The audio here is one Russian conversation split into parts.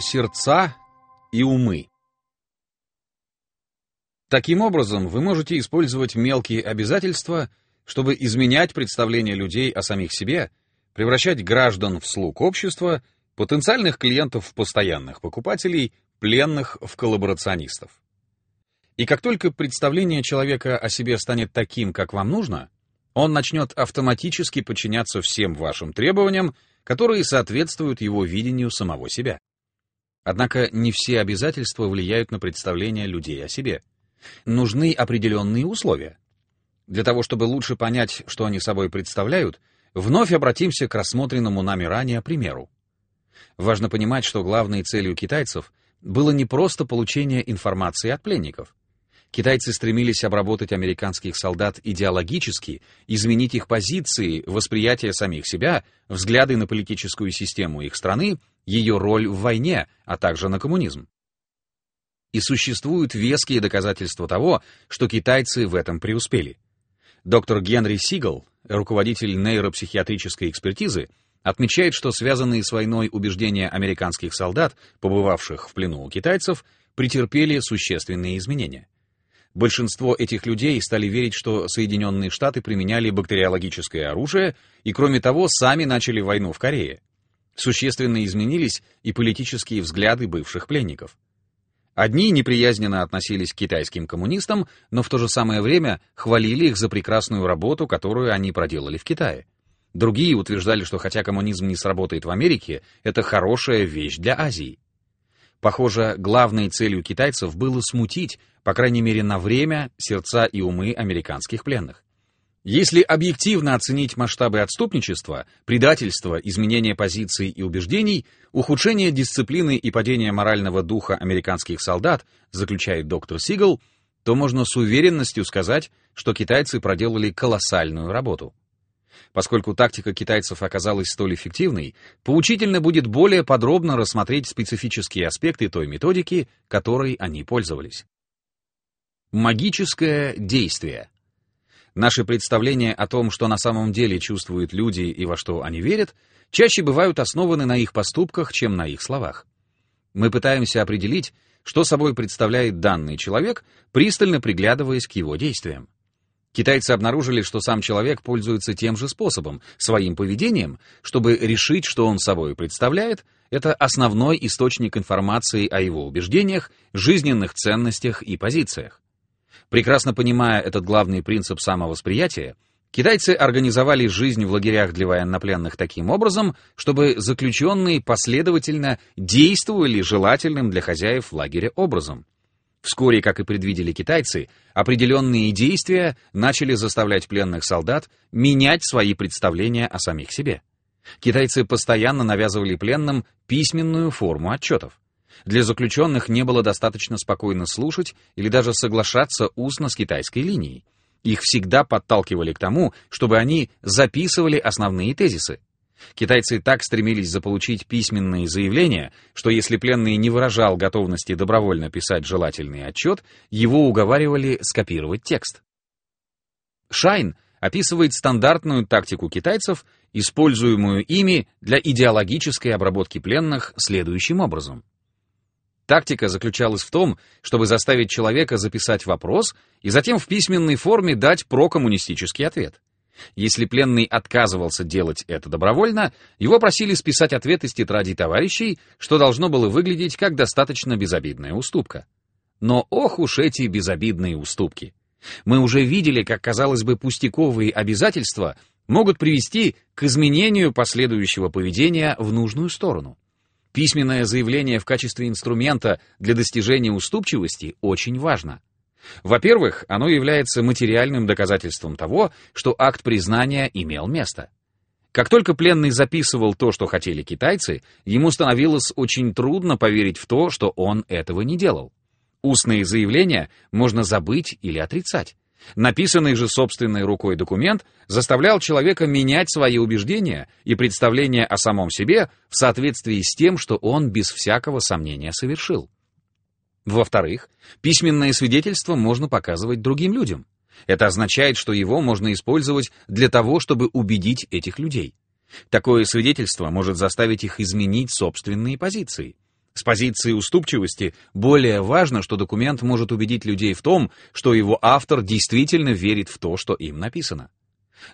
Сердца и умы. Таким образом, вы можете использовать мелкие обязательства, чтобы изменять представление людей о самих себе, превращать граждан в слуг общества, потенциальных клиентов в постоянных покупателей, пленных в коллаборационистов. И как только представление человека о себе станет таким, как вам нужно, он начнет автоматически подчиняться всем вашим требованиям, которые соответствуют его видению самого себя. Однако не все обязательства влияют на представление людей о себе. Нужны определенные условия. Для того, чтобы лучше понять, что они собой представляют, вновь обратимся к рассмотренному нами ранее примеру. Важно понимать, что главной целью китайцев было не просто получение информации от пленников. Китайцы стремились обработать американских солдат идеологически, изменить их позиции, восприятие самих себя, взгляды на политическую систему их страны, ее роль в войне, а также на коммунизм. И существуют веские доказательства того, что китайцы в этом преуспели. Доктор Генри Сигал, руководитель нейропсихиатрической экспертизы, отмечает, что связанные с войной убеждения американских солдат, побывавших в плену у китайцев, претерпели существенные изменения. Большинство этих людей стали верить, что Соединенные Штаты применяли бактериологическое оружие и, кроме того, сами начали войну в Корее. Существенно изменились и политические взгляды бывших пленников. Одни неприязненно относились к китайским коммунистам, но в то же самое время хвалили их за прекрасную работу, которую они проделали в Китае. Другие утверждали, что хотя коммунизм не сработает в Америке, это хорошая вещь для Азии. Похоже, главной целью китайцев было смутить, по крайней мере на время, сердца и умы американских пленных. Если объективно оценить масштабы отступничества, предательства, изменения позиций и убеждений, ухудшение дисциплины и падение морального духа американских солдат, заключает доктор Сигал, то можно с уверенностью сказать, что китайцы проделали колоссальную работу. Поскольку тактика китайцев оказалась столь эффективной, поучительно будет более подробно рассмотреть специфические аспекты той методики, которой они пользовались. Магическое действие. Наши представления о том, что на самом деле чувствуют люди и во что они верят, чаще бывают основаны на их поступках, чем на их словах. Мы пытаемся определить, что собой представляет данный человек, пристально приглядываясь к его действиям. Китайцы обнаружили, что сам человек пользуется тем же способом, своим поведением, чтобы решить, что он собой представляет, это основной источник информации о его убеждениях, жизненных ценностях и позициях. Прекрасно понимая этот главный принцип самовосприятия, китайцы организовали жизнь в лагерях для военнопленных таким образом, чтобы заключенные последовательно действовали желательным для хозяев лагеря образом. Вскоре, как и предвидели китайцы, определенные действия начали заставлять пленных солдат менять свои представления о самих себе. Китайцы постоянно навязывали пленным письменную форму отчетов. Для заключенных не было достаточно спокойно слушать или даже соглашаться устно с китайской линией. Их всегда подталкивали к тому, чтобы они записывали основные тезисы. Китайцы так стремились заполучить письменные заявления, что если пленный не выражал готовности добровольно писать желательный отчет, его уговаривали скопировать текст. Шайн описывает стандартную тактику китайцев, используемую ими для идеологической обработки пленных следующим образом. Тактика заключалась в том, чтобы заставить человека записать вопрос и затем в письменной форме дать прокоммунистический ответ. Если пленный отказывался делать это добровольно, его просили списать ответ из тетради товарищей, что должно было выглядеть как достаточно безобидная уступка. Но ох уж эти безобидные уступки! Мы уже видели, как, казалось бы, пустяковые обязательства могут привести к изменению последующего поведения в нужную сторону. Письменное заявление в качестве инструмента для достижения уступчивости очень важно. Во-первых, оно является материальным доказательством того, что акт признания имел место. Как только пленный записывал то, что хотели китайцы, ему становилось очень трудно поверить в то, что он этого не делал. Устные заявления можно забыть или отрицать. Написанный же собственной рукой документ заставлял человека менять свои убеждения и представления о самом себе в соответствии с тем, что он без всякого сомнения совершил. Во-вторых, письменное свидетельство можно показывать другим людям. Это означает, что его можно использовать для того, чтобы убедить этих людей. Такое свидетельство может заставить их изменить собственные позиции. С позиции уступчивости более важно, что документ может убедить людей в том, что его автор действительно верит в то, что им написано.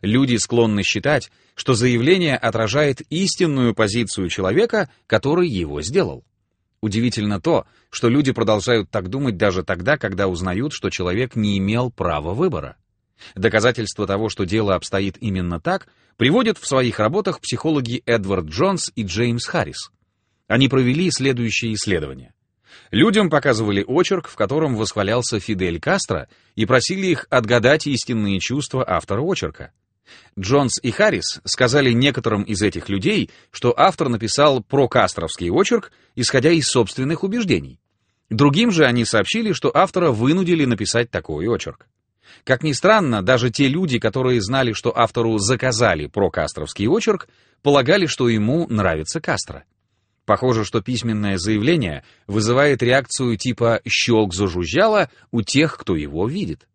Люди склонны считать, что заявление отражает истинную позицию человека, который его сделал. Удивительно то, что люди продолжают так думать даже тогда, когда узнают, что человек не имел права выбора. Доказательство того, что дело обстоит именно так, приводят в своих работах психологи Эдвард Джонс и Джеймс Харрис. Они провели следующее исследование. Людям показывали очерк, в котором восхвалялся Фидель Кастро, и просили их отгадать истинные чувства автора очерка. Джонс и Харрис сказали некоторым из этих людей, что автор написал прокастровский очерк, исходя из собственных убеждений. Другим же они сообщили, что автора вынудили написать такой очерк. Как ни странно, даже те люди, которые знали, что автору заказали прокастровский очерк, полагали, что ему нравится Кастро. Похоже, что письменное заявление вызывает реакцию типа «щелк зажужжало» у тех, кто его видит.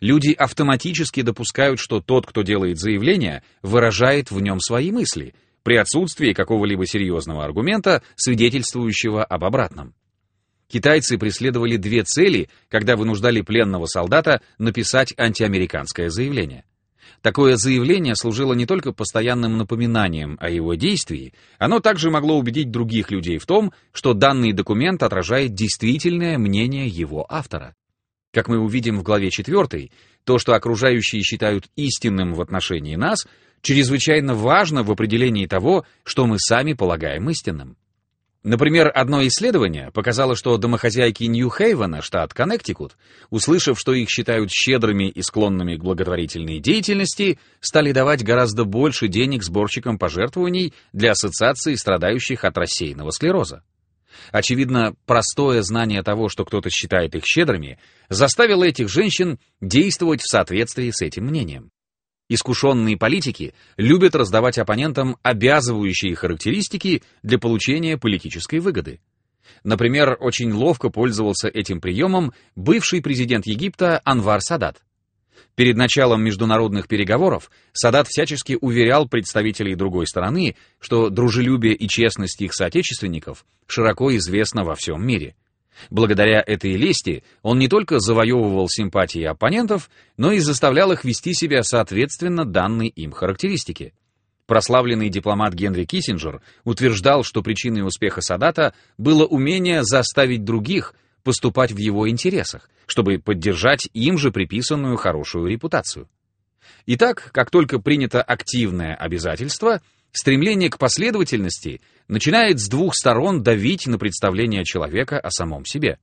Люди автоматически допускают, что тот, кто делает заявление, выражает в нем свои мысли, при отсутствии какого-либо серьезного аргумента, свидетельствующего об обратном. Китайцы преследовали две цели, когда вынуждали пленного солдата написать антиамериканское заявление. Такое заявление служило не только постоянным напоминанием о его действии, оно также могло убедить других людей в том, что данный документ отражает действительное мнение его автора. Как мы увидим в главе 4, то, что окружающие считают истинным в отношении нас, чрезвычайно важно в определении того, что мы сами полагаем истинным. Например, одно исследование показало, что домохозяйки Нью-Хейвена, штат Коннектикут, услышав, что их считают щедрыми и склонными к благотворительной деятельности, стали давать гораздо больше денег сборщикам пожертвований для ассоциации страдающих от рассеянного склероза. Очевидно, простое знание того, что кто-то считает их щедрыми, заставило этих женщин действовать в соответствии с этим мнением. Искушенные политики любят раздавать оппонентам обязывающие характеристики для получения политической выгоды. Например, очень ловко пользовался этим приемом бывший президент Египта Анвар Садат. Перед началом международных переговоров Садат всячески уверял представителей другой стороны, что дружелюбие и честность их соотечественников широко известно во всем мире. Благодаря этой лести он не только завоевывал симпатии оппонентов, но и заставлял их вести себя соответственно данной им характеристике. Прославленный дипломат Генри Киссинджер утверждал, что причиной успеха Садата было умение заставить других поступать в его интересах, чтобы поддержать им же приписанную хорошую репутацию. Итак, как только принято активное обязательство, стремление к последовательности начинает с двух сторон давить на представление человека о самом себе.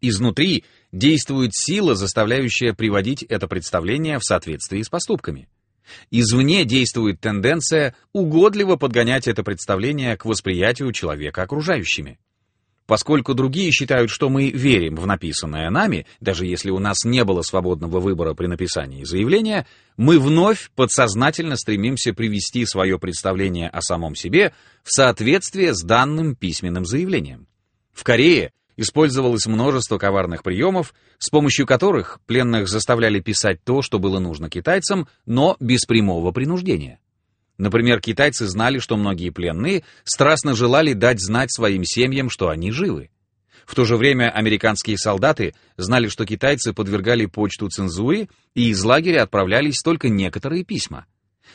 Изнутри действует сила, заставляющая приводить это представление в соответствии с поступками. Извне действует тенденция угодливо подгонять это представление к восприятию человека окружающими. Поскольку другие считают, что мы верим в написанное нами, даже если у нас не было свободного выбора при написании заявления, мы вновь подсознательно стремимся привести свое представление о самом себе в соответствие с данным письменным заявлением. В Корее использовалось множество коварных приемов, с помощью которых пленных заставляли писать то, что было нужно китайцам, но без прямого принуждения. Например, китайцы знали, что многие пленные страстно желали дать знать своим семьям, что они живы. В то же время американские солдаты знали, что китайцы подвергали почту цензуре, и из лагеря отправлялись только некоторые письма.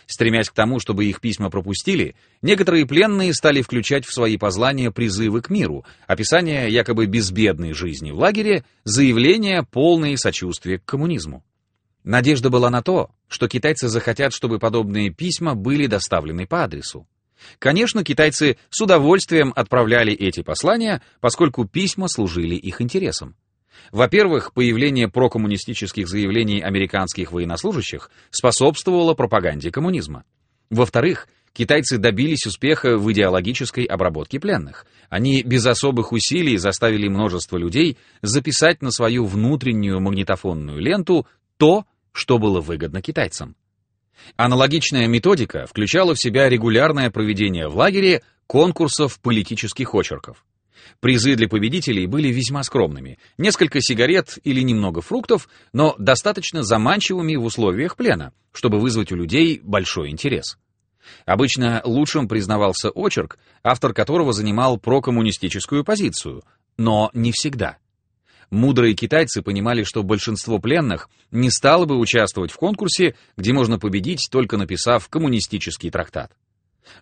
Стремясь к тому, чтобы их письма пропустили, некоторые пленные стали включать в свои послания призывы к миру, описание якобы безбедной жизни в лагере, заявления, полные сочувствия к коммунизму. Надежда была на то, что китайцы захотят, чтобы подобные письма были доставлены по адресу. Конечно, китайцы с удовольствием отправляли эти послания, поскольку письма служили их интересам. Во-первых, появление прокоммунистических заявлений американских военнослужащих способствовало пропаганде коммунизма. Во-вторых, китайцы добились успеха в идеологической обработке пленных. Они без особых усилий заставили множество людей записать на свою внутреннюю магнитофонную ленту то, что было выгодно китайцам. Аналогичная методика включала в себя регулярное проведение в лагере конкурсов политических очерков. Призы для победителей были весьма скромными. Несколько сигарет или немного фруктов, но достаточно заманчивыми в условиях плена, чтобы вызвать у людей большой интерес. Обычно лучшим признавался очерк, автор которого занимал прокоммунистическую позицию, но не всегда. Мудрые китайцы понимали, что большинство пленных не стало бы участвовать в конкурсе, где можно победить, только написав коммунистический трактат.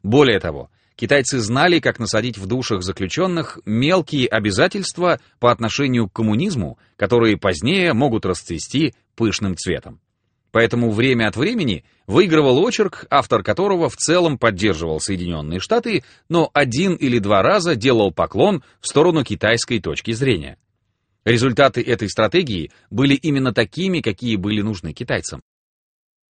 Более того, китайцы знали, как насадить в душах заключенных мелкие обязательства по отношению к коммунизму, которые позднее могут расцвести пышным цветом. Поэтому время от времени выигрывал очерк, автор которого в целом поддерживал Соединенные Штаты, но один или два раза делал поклон в сторону китайской точки зрения. Результаты этой стратегии были именно такими, какие были нужны китайцам.